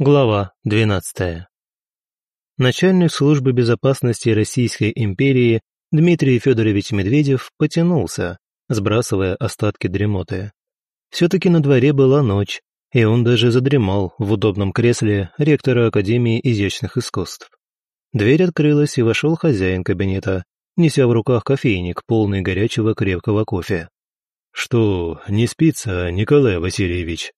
Глава 12. Начальник службы безопасности Российской империи Дмитрий Федорович Медведев потянулся, сбрасывая остатки дремоты. Все-таки на дворе была ночь, и он даже задремал в удобном кресле ректора Академии изящных искусств. Дверь открылась, и вошел хозяин кабинета, неся в руках кофейник, полный горячего крепкого кофе. «Что, не спится, Николай Васильевич?»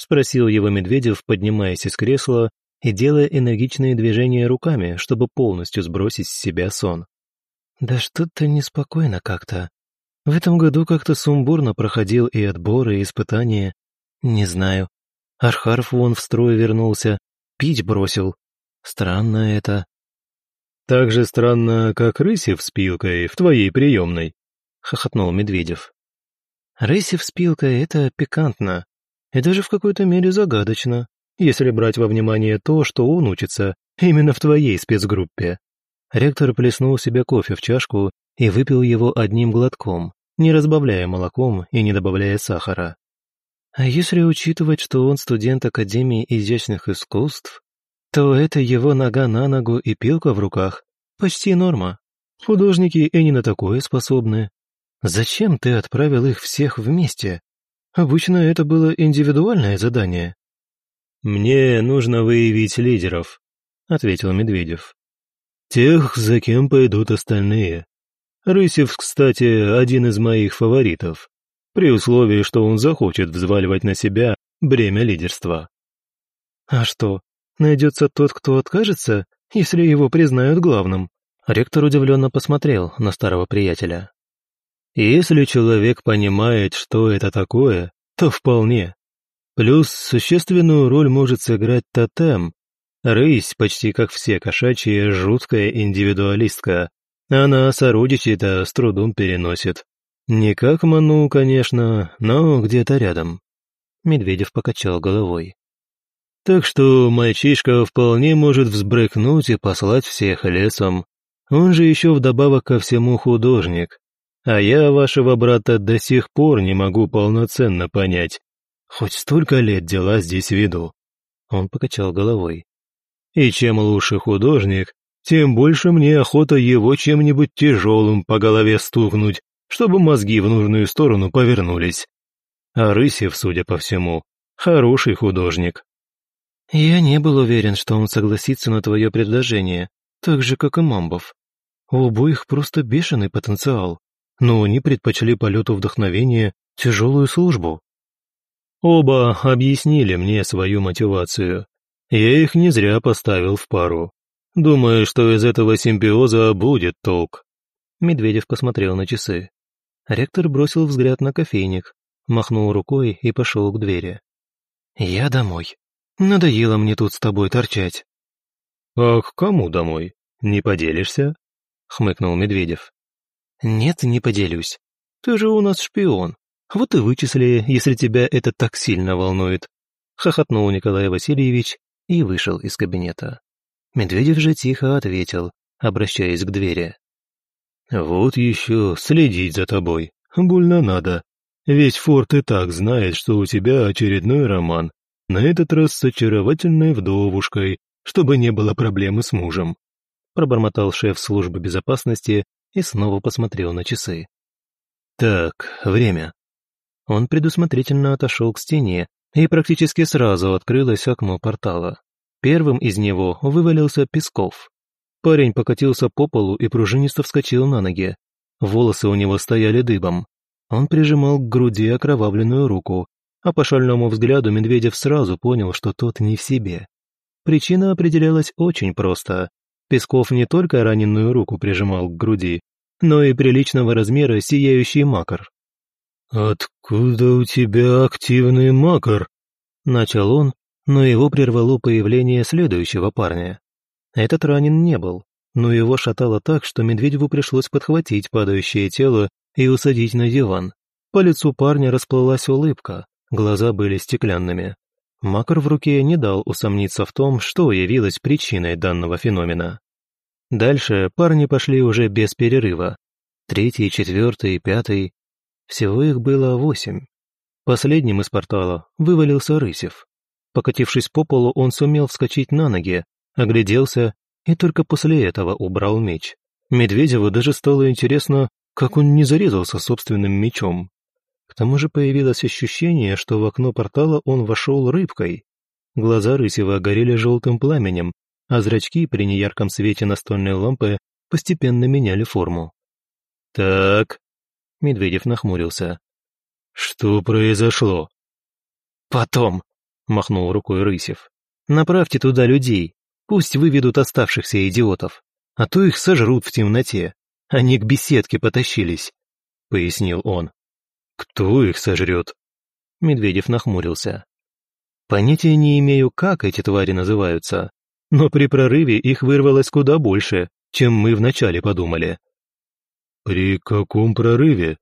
Спросил его Медведев, поднимаясь из кресла и делая энергичные движения руками, чтобы полностью сбросить с себя сон. «Да что-то неспокойно как-то. В этом году как-то сумбурно проходил и отборы, и испытания. Не знаю. Архаров вон в строй вернулся, пить бросил. Странно это». «Так же странно, как Рысев с пилкой в твоей приемной», — хохотнул Медведев. «Рысев с пилкой — это пикантно и даже в какой-то мере загадочно, если брать во внимание то, что он учится именно в твоей спецгруппе. Ректор плеснул себе кофе в чашку и выпил его одним глотком, не разбавляя молоком и не добавляя сахара. А если учитывать, что он студент Академии изящных искусств, то это его нога на ногу и пилка в руках почти норма. Художники и не на такое способны. Зачем ты отправил их всех вместе? Обычно это было индивидуальное задание. «Мне нужно выявить лидеров», — ответил Медведев. «Тех, за кем пойдут остальные. Рысев, кстати, один из моих фаворитов, при условии, что он захочет взваливать на себя бремя лидерства». «А что, найдется тот, кто откажется, если его признают главным?» Ректор удивленно посмотрел на старого приятеля. Если человек понимает, что это такое, то вполне. Плюс существенную роль может сыграть тотем. Рысь, почти как все кошачьи, жуткая индивидуалистка. Она сородичей-то с трудом переносит. Не как Ману, конечно, но где-то рядом. Медведев покачал головой. Так что мальчишка вполне может взбрыкнуть и послать всех лесом. Он же еще вдобавок ко всему художник. А я вашего брата до сих пор не могу полноценно понять. Хоть столько лет дела здесь веду». Он покачал головой. «И чем лучше художник, тем больше мне охота его чем-нибудь тяжелым по голове стукнуть, чтобы мозги в нужную сторону повернулись. А Рысев, судя по всему, хороший художник». «Я не был уверен, что он согласится на твое предложение, так же, как и Мамбов. У обоих просто бешеный потенциал но они предпочли полету вдохновения тяжелую службу. Оба объяснили мне свою мотивацию. Я их не зря поставил в пару. Думаю, что из этого симбиоза будет толк. Медведев посмотрел на часы. Ректор бросил взгляд на кофейник, махнул рукой и пошел к двери. «Я домой. Надоело мне тут с тобой торчать». «А к кому домой? Не поделишься?» — хмыкнул Медведев. «Нет, не поделюсь. Ты же у нас шпион. Вот и вычисли, если тебя это так сильно волнует», — хохотнул Николай Васильевич и вышел из кабинета. Медведев же тихо ответил, обращаясь к двери. «Вот еще следить за тобой. Больно надо. Весь форт и так знает, что у тебя очередной роман, на этот раз с очаровательной вдовушкой, чтобы не было проблемы с мужем», пробормотал шеф службы безопасности и снова посмотрел на часы. «Так, время». Он предусмотрительно отошел к стене, и практически сразу открылось окно портала. Первым из него вывалился Песков. Парень покатился по полу и пружинисто вскочил на ноги. Волосы у него стояли дыбом. Он прижимал к груди окровавленную руку, а по шальному взгляду Медведев сразу понял, что тот не в себе. Причина определялась очень просто. Песков не только раненую руку прижимал к груди, но и приличного размера сияющий макар. «Откуда у тебя активный макар?» Начал он, но его прервало появление следующего парня. Этот ранен не был, но его шатало так, что Медведеву пришлось подхватить падающее тело и усадить на диван. По лицу парня расплылась улыбка, глаза были стеклянными. Макар в руке не дал усомниться в том, что явилось причиной данного феномена. Дальше парни пошли уже без перерыва. Третий, четвертый, пятый. Всего их было восемь. Последним из портала вывалился Рысев. Покатившись по полу, он сумел вскочить на ноги, огляделся и только после этого убрал меч. Медведеву даже стало интересно, как он не зарезался собственным мечом. К тому же появилось ощущение, что в окно портала он вошел рыбкой. Глаза Рысева горели желтым пламенем, а зрачки при неярком свете настольной лампы постепенно меняли форму. «Так...» — Медведев нахмурился. «Что произошло?» «Потом», — махнул рукой Рысев. «Направьте туда людей, пусть выведут оставшихся идиотов, а то их сожрут в темноте. Они к беседке потащились», — пояснил он. «Кто их сожрет?» Медведев нахмурился. «Понятия не имею, как эти твари называются, но при прорыве их вырвалось куда больше, чем мы вначале подумали». «При каком прорыве?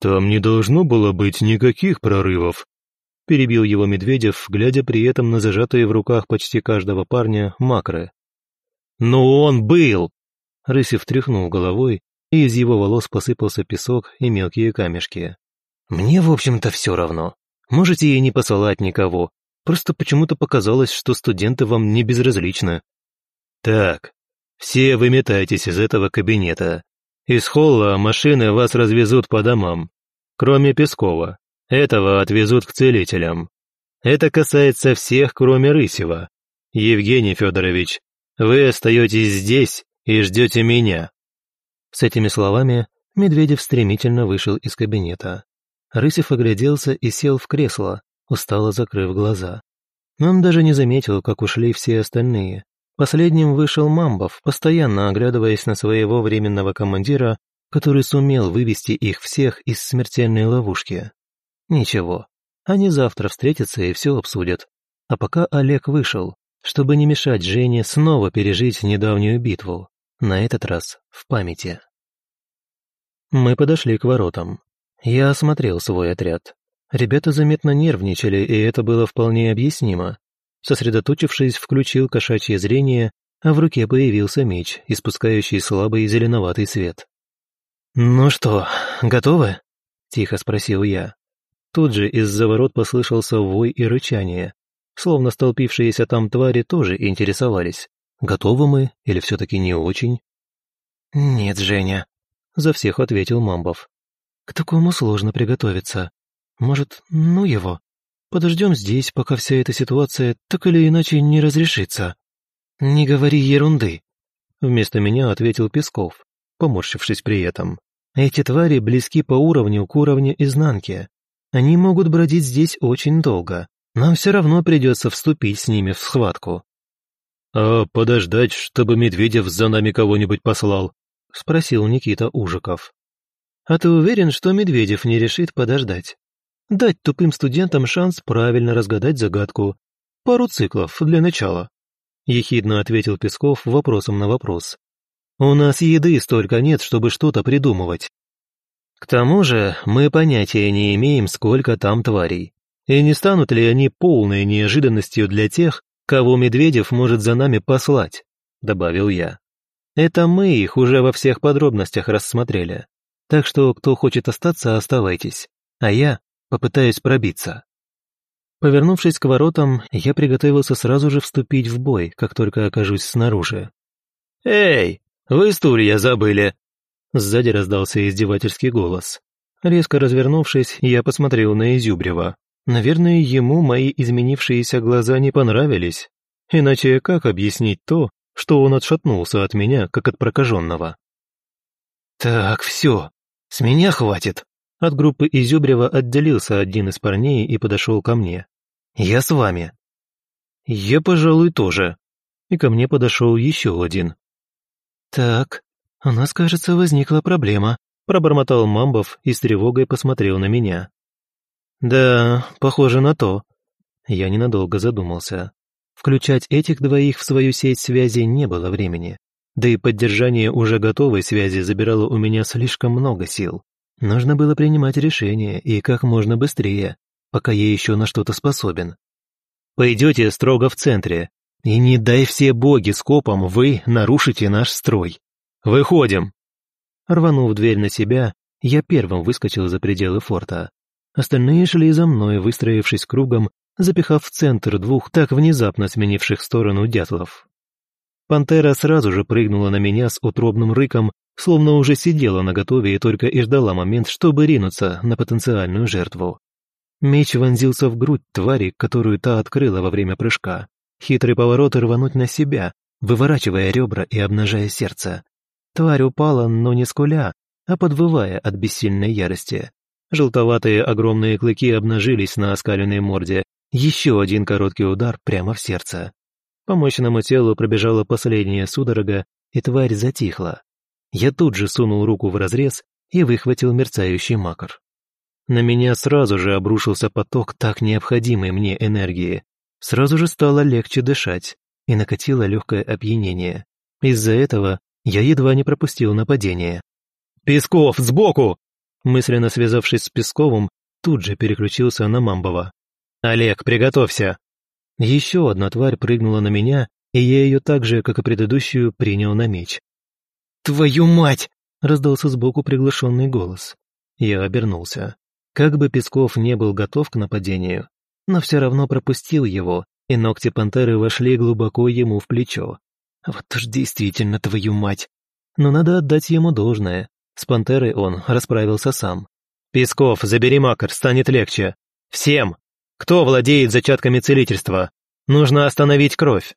Там не должно было быть никаких прорывов», перебил его Медведев, глядя при этом на зажатые в руках почти каждого парня макры. «Ну он был!» Рысев тряхнул головой, и из его волос посыпался песок и мелкие камешки. «Мне, в общем-то, все равно. Можете и не посылать никого. Просто почему-то показалось, что студенты вам не безразличны». «Так, все выметайтесь из этого кабинета. Из холла машины вас развезут по домам. Кроме Пескова. Этого отвезут к целителям. Это касается всех, кроме Рысева. Евгений Федорович, вы остаетесь здесь и ждете меня». С этими словами Медведев стремительно вышел из кабинета. Рысев огляделся и сел в кресло, устало закрыв глаза. Он даже не заметил, как ушли все остальные. Последним вышел Мамбов, постоянно оглядываясь на своего временного командира, который сумел вывести их всех из смертельной ловушки. Ничего, они завтра встретятся и все обсудят. А пока Олег вышел, чтобы не мешать Жене снова пережить недавнюю битву, на этот раз в памяти. Мы подошли к воротам. Я осмотрел свой отряд. Ребята заметно нервничали, и это было вполне объяснимо. Сосредоточившись, включил кошачье зрение, а в руке появился меч, испускающий слабый зеленоватый свет. «Ну что, готовы?» — тихо спросил я. Тут же из-за ворот послышался вой и рычание. Словно столпившиеся там твари тоже интересовались, готовы мы или все-таки не очень. «Нет, Женя», — за всех ответил Мамбов. К такому сложно приготовиться. Может, ну его? Подождем здесь, пока вся эта ситуация так или иначе не разрешится. Не говори ерунды. Вместо меня ответил Песков, поморщившись при этом. Эти твари близки по уровню к уровню изнанки. Они могут бродить здесь очень долго. Нам все равно придется вступить с ними в схватку. «А подождать, чтобы Медведев за нами кого-нибудь послал?» — спросил Никита Ужиков. А ты уверен, что Медведев не решит подождать? Дать тупым студентам шанс правильно разгадать загадку. Пару циклов для начала. Ехидно ответил Песков вопросом на вопрос. У нас еды столько нет, чтобы что-то придумывать. К тому же мы понятия не имеем, сколько там тварей. И не станут ли они полной неожиданностью для тех, кого Медведев может за нами послать, добавил я. Это мы их уже во всех подробностях рассмотрели. Так что, кто хочет остаться, оставайтесь, а я попытаюсь пробиться». Повернувшись к воротам, я приготовился сразу же вступить в бой, как только окажусь снаружи. «Эй, вы стулья забыли!» Сзади раздался издевательский голос. Резко развернувшись, я посмотрел на Изюбрева. Наверное, ему мои изменившиеся глаза не понравились. Иначе как объяснить то, что он отшатнулся от меня, как от прокаженного? «Так, все, «С меня хватит!» От группы Изюбрева отделился один из парней и подошел ко мне. «Я с вами». «Я, пожалуй, тоже». И ко мне подошел еще один. «Так, у нас, кажется, возникла проблема», пробормотал Мамбов и с тревогой посмотрел на меня. «Да, похоже на то». Я ненадолго задумался. Включать этих двоих в свою сеть связи не было времени. Да и поддержание уже готовой связи забирало у меня слишком много сил. Нужно было принимать решение и как можно быстрее, пока я еще на что-то способен. Пойдете строго в центре, и не дай все боги скопом вы нарушите наш строй. Выходим!» Рванув дверь на себя, я первым выскочил за пределы форта. Остальные шли за мной, выстроившись кругом, запихав в центр двух так внезапно сменивших сторону дятлов. Пантера сразу же прыгнула на меня с утробным рыком, словно уже сидела наготове и только и ждала момент, чтобы ринуться на потенциальную жертву. Меч вонзился в грудь твари, которую та открыла во время прыжка. Хитрый поворот рвануть на себя, выворачивая ребра и обнажая сердце. Тварь упала, но не скуля, а подвывая от бессильной ярости. Желтоватые огромные клыки обнажились на оскаленной морде. Еще один короткий удар прямо в сердце. По мощному телу пробежала последняя судорога, и тварь затихла. Я тут же сунул руку в разрез и выхватил мерцающий макар. На меня сразу же обрушился поток так необходимой мне энергии. Сразу же стало легче дышать, и накатило легкое опьянение. Из-за этого я едва не пропустил нападение. «Песков, сбоку!» Мысленно связавшись с Песковым, тут же переключился на Мамбова. «Олег, приготовься!» Еще одна тварь прыгнула на меня, и я ее так же, как и предыдущую, принял на меч. «Твою мать!» — раздался сбоку приглашенный голос. Я обернулся. Как бы Песков не был готов к нападению, но все равно пропустил его, и ногти пантеры вошли глубоко ему в плечо. Вот уж действительно твою мать. Но надо отдать ему должное. С пантерой он расправился сам. «Песков, забери макар, станет легче. Всем! Кто владеет зачатками целительства? Нужно остановить кровь!»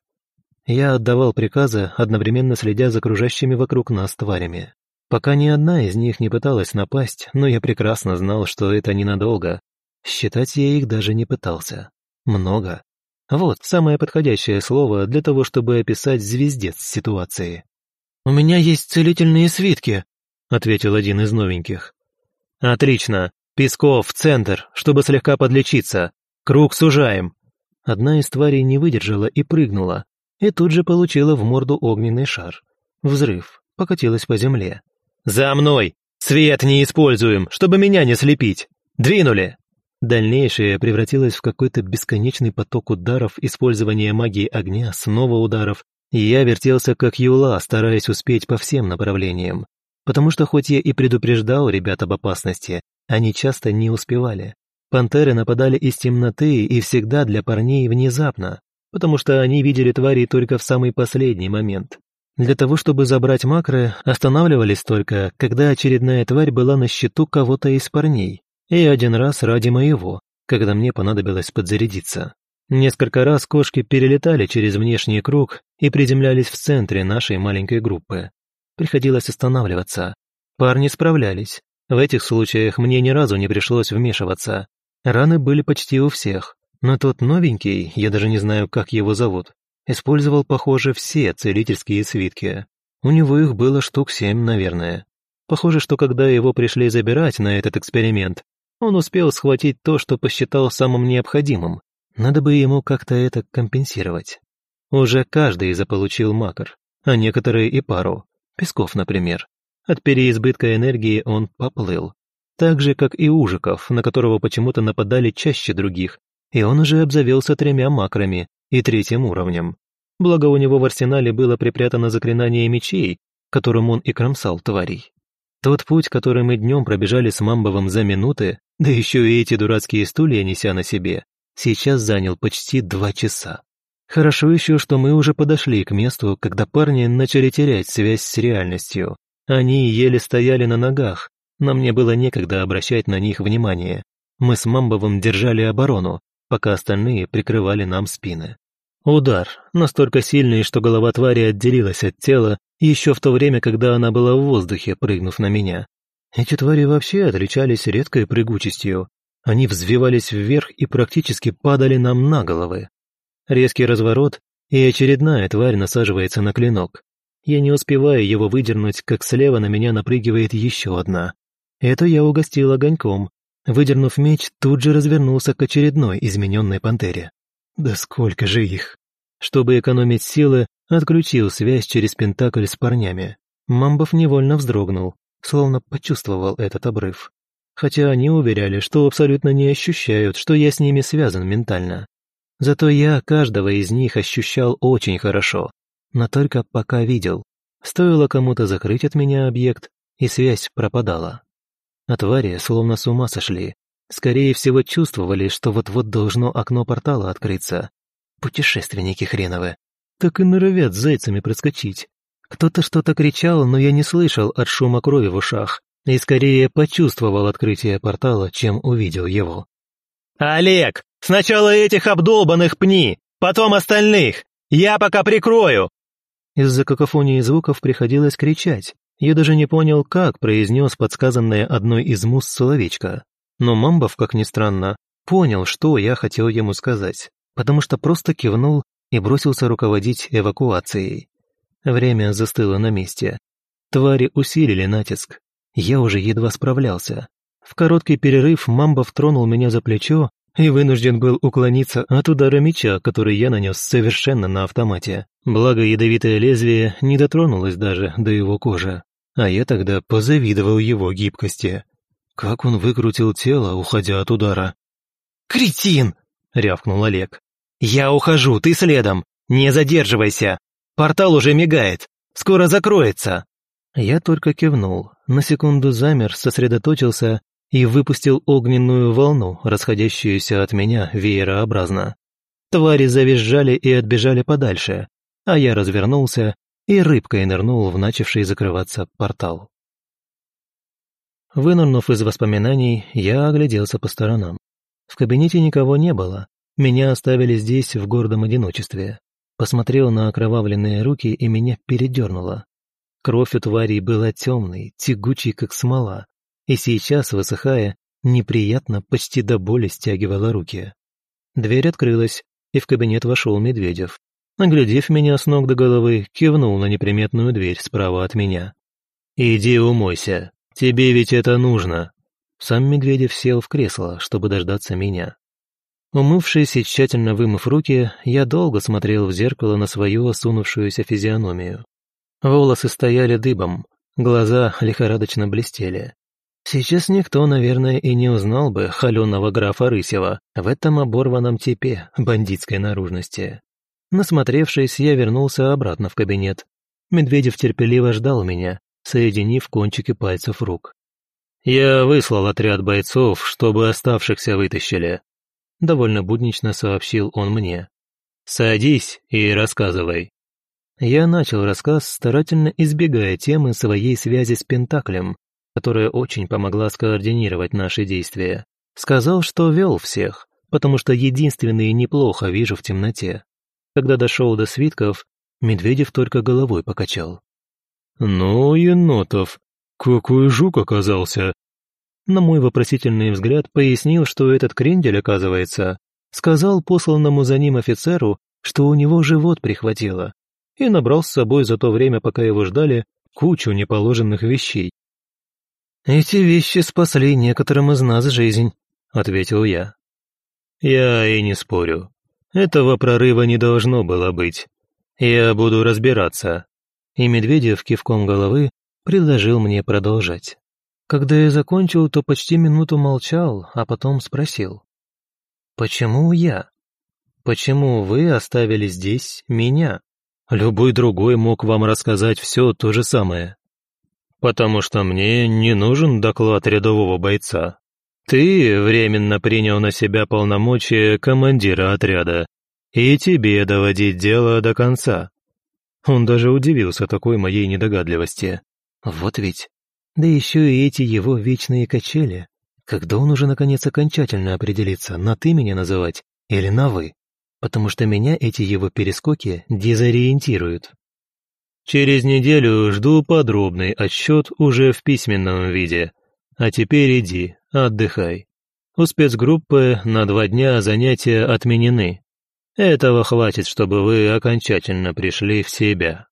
Я отдавал приказы, одновременно следя за кружащими вокруг нас тварями. Пока ни одна из них не пыталась напасть, но я прекрасно знал, что это ненадолго. Считать я их даже не пытался. Много. Вот самое подходящее слово для того, чтобы описать звездец ситуации. «У меня есть целительные свитки», — ответил один из новеньких. «Отлично. Песков, в центр, чтобы слегка подлечиться. Круг сужаем». Одна из тварей не выдержала и прыгнула, и тут же получила в морду огненный шар. Взрыв, покатилась по земле. «За мной! Свет не используем, чтобы меня не слепить! Двинули!» Дальнейшее превратилось в какой-то бесконечный поток ударов, использования магии огня, снова ударов, и я вертелся как юла, стараясь успеть по всем направлениям. Потому что хоть я и предупреждал ребят об опасности, они часто не успевали. Пантеры нападали из темноты и всегда для парней внезапно, потому что они видели твари только в самый последний момент. Для того, чтобы забрать макры, останавливались только, когда очередная тварь была на счету кого-то из парней. И один раз ради моего, когда мне понадобилось подзарядиться. Несколько раз кошки перелетали через внешний круг и приземлялись в центре нашей маленькой группы. Приходилось останавливаться. Парни справлялись. В этих случаях мне ни разу не пришлось вмешиваться. Раны были почти у всех. Но тот новенький, я даже не знаю, как его зовут, Использовал, похоже, все целительские свитки. У него их было штук семь, наверное. Похоже, что когда его пришли забирать на этот эксперимент, он успел схватить то, что посчитал самым необходимым. Надо бы ему как-то это компенсировать. Уже каждый заполучил макар, а некоторые и пару. Песков, например. От переизбытка энергии он поплыл. Так же, как и Ужиков, на которого почему-то нападали чаще других, и он уже обзавелся тремя макрами, и третьим уровнем. Благо у него в арсенале было припрятано заклинание мечей, которым он и кромсал тварей. Тот путь, который мы днем пробежали с Мамбовым за минуты, да еще и эти дурацкие стулья неся на себе, сейчас занял почти два часа. Хорошо еще, что мы уже подошли к месту, когда парни начали терять связь с реальностью. Они еле стояли на ногах, но мне было некогда обращать на них внимание. Мы с Мамбовым держали оборону, пока остальные прикрывали нам спины. Удар, настолько сильный, что голова твари отделилась от тела еще в то время, когда она была в воздухе, прыгнув на меня. Эти твари вообще отличались редкой прыгучестью. Они взвивались вверх и практически падали нам на головы. Резкий разворот, и очередная тварь насаживается на клинок. Я не успеваю его выдернуть, как слева на меня напрыгивает еще одна. Это я угостил огоньком. Выдернув меч, тут же развернулся к очередной измененной пантере. Да сколько же их! Чтобы экономить силы, отключил связь через Пентакль с парнями. Мамбов невольно вздрогнул, словно почувствовал этот обрыв. Хотя они уверяли, что абсолютно не ощущают, что я с ними связан ментально. Зато я каждого из них ощущал очень хорошо, но только пока видел. Стоило кому-то закрыть от меня объект, и связь пропадала. А твари словно с ума сошли. Скорее всего, чувствовали, что вот-вот должно окно портала открыться. Путешественники хреновы. Так и норовят зайцами проскочить. Кто-то что-то кричал, но я не слышал от шума крови в ушах и скорее почувствовал открытие портала, чем увидел его. «Олег, сначала этих обдолбанных пни, потом остальных! Я пока прикрою!» Из-за какофонии звуков приходилось кричать. Я даже не понял, как произнес подсказанное одной из мус словечко. Но Мамбов, как ни странно, понял, что я хотел ему сказать, потому что просто кивнул и бросился руководить эвакуацией. Время застыло на месте. Твари усилили натиск. Я уже едва справлялся. В короткий перерыв Мамбов тронул меня за плечо и вынужден был уклониться от удара меча, который я нанес совершенно на автомате. Благо ядовитое лезвие не дотронулось даже до его кожи. А я тогда позавидовал его гибкости. Как он выкрутил тело, уходя от удара. «Кретин!» — рявкнул Олег. «Я ухожу, ты следом! Не задерживайся! Портал уже мигает! Скоро закроется!» Я только кивнул, на секунду замер, сосредоточился и выпустил огненную волну, расходящуюся от меня веерообразно. Твари завизжали и отбежали подальше, а я развернулся и рыбкой нырнул в начавший закрываться портал. Вынырнув из воспоминаний, я огляделся по сторонам. В кабинете никого не было, меня оставили здесь в гордом одиночестве. Посмотрел на окровавленные руки и меня передернуло. Кровь у тварей была темной, тягучей, как смола, и сейчас, высыхая, неприятно, почти до боли стягивала руки. Дверь открылась, и в кабинет вошел Медведев. Оглядев меня с ног до головы, кивнул на неприметную дверь справа от меня. «Иди умойся», «Тебе ведь это нужно!» Сам Медведев сел в кресло, чтобы дождаться меня. Умывшись и тщательно вымыв руки, я долго смотрел в зеркало на свою осунувшуюся физиономию. Волосы стояли дыбом, глаза лихорадочно блестели. Сейчас никто, наверное, и не узнал бы холеного графа Рысева в этом оборванном типе бандитской наружности. Насмотревшись, я вернулся обратно в кабинет. Медведев терпеливо ждал меня, соединив кончики пальцев рук. «Я выслал отряд бойцов, чтобы оставшихся вытащили», — довольно буднично сообщил он мне. «Садись и рассказывай». Я начал рассказ, старательно избегая темы своей связи с Пентаклем, которая очень помогла скоординировать наши действия. Сказал, что вел всех, потому что единственный неплохо вижу в темноте. Когда дошел до свитков, Медведев только головой покачал. «Ну, енотов, какой жук оказался!» На мой вопросительный взгляд пояснил, что этот крендель, оказывается, сказал посланному за ним офицеру, что у него живот прихватило, и набрал с собой за то время, пока его ждали, кучу неположенных вещей. «Эти вещи спасли некоторым из нас жизнь», — ответил я. «Я и не спорю. Этого прорыва не должно было быть. Я буду разбираться и Медведев кивком головы предложил мне продолжать. Когда я закончил, то почти минуту молчал, а потом спросил. «Почему я? Почему вы оставили здесь меня? Любой другой мог вам рассказать все то же самое». «Потому что мне не нужен доклад рядового бойца. Ты временно принял на себя полномочия командира отряда, и тебе доводить дело до конца. Он даже удивился такой моей недогадливости. Вот ведь. Да еще и эти его вечные качели. Когда он уже наконец окончательно определится, на «ты» меня называть или на «вы»? Потому что меня эти его перескоки дезориентируют. Через неделю жду подробный отчет уже в письменном виде. А теперь иди, отдыхай. У спецгруппы на два дня занятия отменены. Этого хватит, чтобы вы окончательно пришли в себя.